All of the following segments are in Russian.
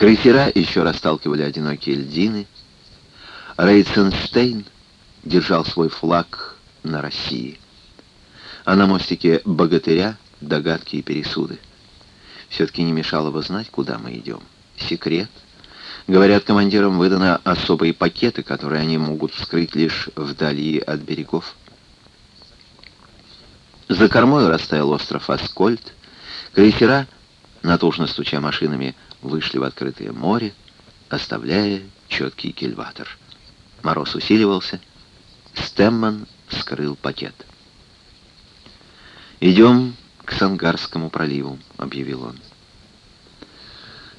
Крейсера еще расталкивали одинокие льдины. Рейценштейн держал свой флаг на России. А на мостике «Богатыря» догадки и пересуды. Все-таки не мешало бы знать, куда мы идем. Секрет. Говорят, командирам выданы особые пакеты, которые они могут вскрыть лишь вдали от берегов. За кормой растаял остров Аскольд. Крейсера, натужно стуча машинами, вышли в открытое море, оставляя четкий кильватор. Мороз усиливался. Стэмман вскрыл пакет. «Идем к Сангарскому проливу», — объявил он.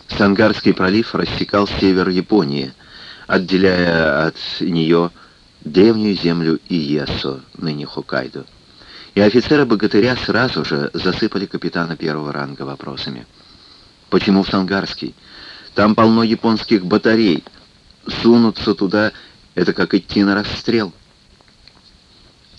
Сангарский пролив рассекал север Японии, отделяя от нее древнюю землю Иесо, ныне Хоккайдо. И офицеры-богатыря сразу же засыпали капитана первого ранга вопросами. Почему в Сангарский? Там полно японских батарей. Сунуться туда — это как идти на расстрел.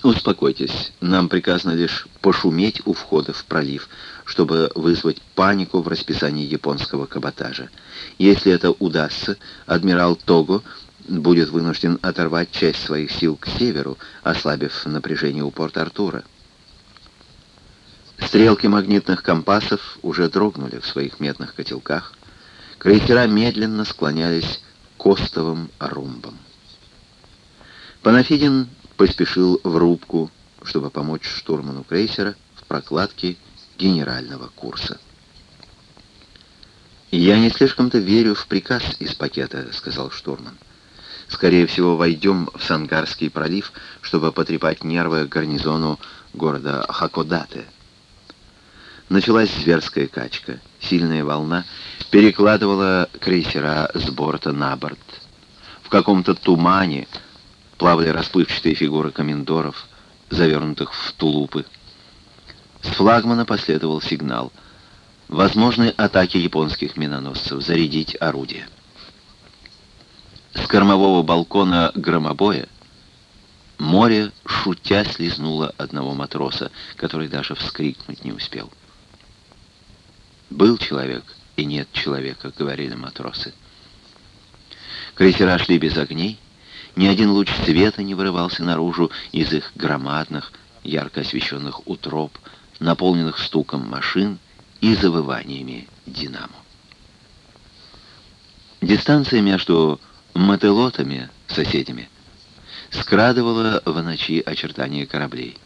Успокойтесь, нам приказано лишь пошуметь у входа в пролив, чтобы вызвать панику в расписании японского каботажа. Если это удастся, адмирал Того будет вынужден оторвать часть своих сил к северу, ослабив напряжение у Порт-Артура. Стрелки магнитных компасов уже дрогнули в своих медных котелках. Крейсера медленно склонялись к остовым румбам. Панафидин поспешил в рубку, чтобы помочь штурману крейсера в прокладке генерального курса. «Я не слишком-то верю в приказ из пакета», — сказал штурман. «Скорее всего, войдем в Сангарский пролив, чтобы потрепать нервы гарнизону города Хакодате». Началась зверская качка. Сильная волна перекладывала крейсера с борта на борт. В каком-то тумане плавали расплывчатые фигуры комендоров, завернутых в тулупы. С флагмана последовал сигнал. Возможны атаки японских миноносцев. Зарядить орудие. С кормового балкона громобоя море, шутя, слезнуло одного матроса, который даже вскрикнуть не успел. «Был человек и нет человека», — говорили матросы. Крейсера шли без огней, ни один луч света не вырывался наружу из их громадных, ярко освещенных утроб, наполненных стуком машин и завываниями динамо. Дистанция между мотылотами, соседями, скрадывала в ночи очертания кораблей.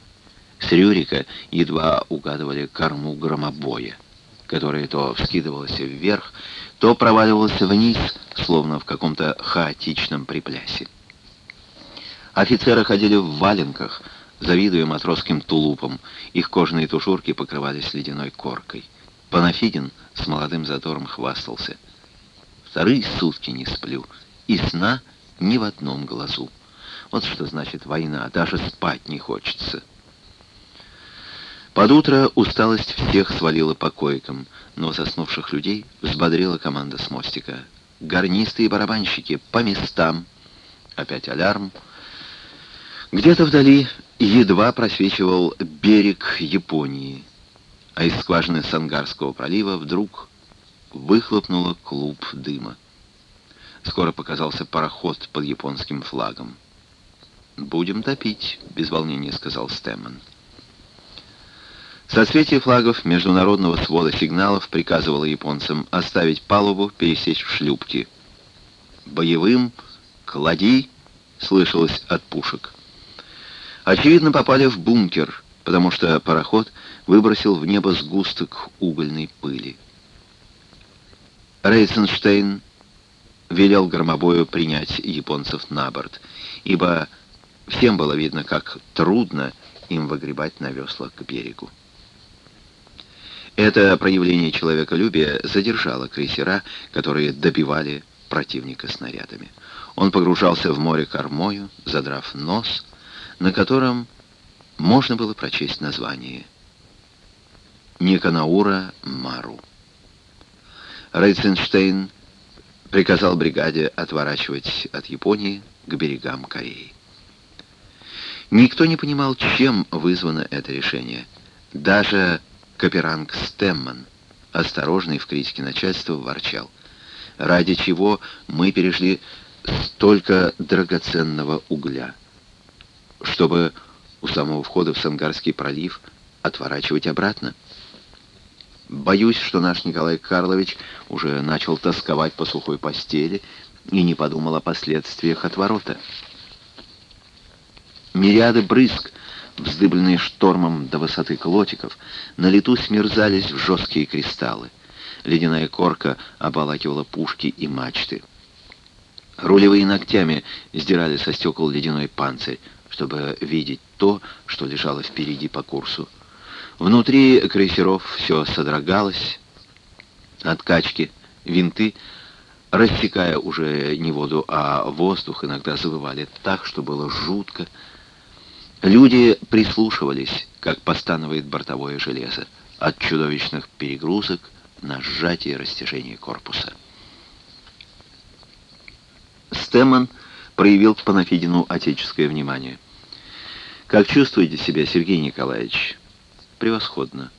С Рюрика едва угадывали корму громобоя которая то вскидывалась вверх, то проваливалась вниз, словно в каком-то хаотичном приплясе. Офицеры ходили в валенках, завидуя матросским тулупам. Их кожаные тушурки покрывались ледяной коркой. Панафидин с молодым затором хвастался. Вторые сутки не сплю, и сна ни в одном глазу. Вот что значит война, даже спать не хочется. Под утро усталость всех свалила по койкам, но заснувших людей взбодрила команда с мостика. Гарнисты и барабанщики по местам. Опять алярм. Где-то вдали едва просвечивал берег Японии, а из скважины Сангарского пролива вдруг выхлопнуло клуб дыма. Скоро показался пароход под японским флагом. «Будем топить», — без волнения сказал Стэммон. Соцветие флагов международного свода сигналов приказывало японцам оставить палубу, пересечь в шлюпки. «Боевым клади!» — слышалось от пушек. Очевидно, попали в бункер, потому что пароход выбросил в небо сгусток угольной пыли. Рейценштейн велел громобою принять японцев на борт, ибо всем было видно, как трудно им выгребать на веслах к берегу. Это проявление человеколюбия задержало крейсера, которые добивали противника снарядами. Он погружался в море кормою, задрав нос, на котором можно было прочесть название Никанаура Мару. Рейценштейн приказал бригаде отворачивать от Японии к берегам Кореи. Никто не понимал, чем вызвано это решение. Даже Каперанг Стемман, осторожный в критике начальства, ворчал. ради чего мы перешли столько драгоценного угля, чтобы у самого входа в Сангарский пролив отворачивать обратно. Боюсь, что наш Николай Карлович уже начал тосковать по сухой постели и не подумал о последствиях отворота. Мириады брызг, вздыбленные штормом до высоты клотиков, на лету смерзались в жесткие кристаллы. Ледяная корка обволакивала пушки и мачты. Рулевые ногтями сдирали со стекол ледяной панцирь, чтобы видеть то, что лежало впереди по курсу. Внутри крейсеров все содрогалось от качки, винты, рассекая уже не воду, а воздух, иногда завывали так, что было жутко. Люди прислушивались, как постанывает бортовое железо, от чудовищных перегрузок на сжатие и растяжение корпуса. Стэмон проявил к Панафидину отеческое внимание. «Как чувствуете себя, Сергей Николаевич?» «Превосходно.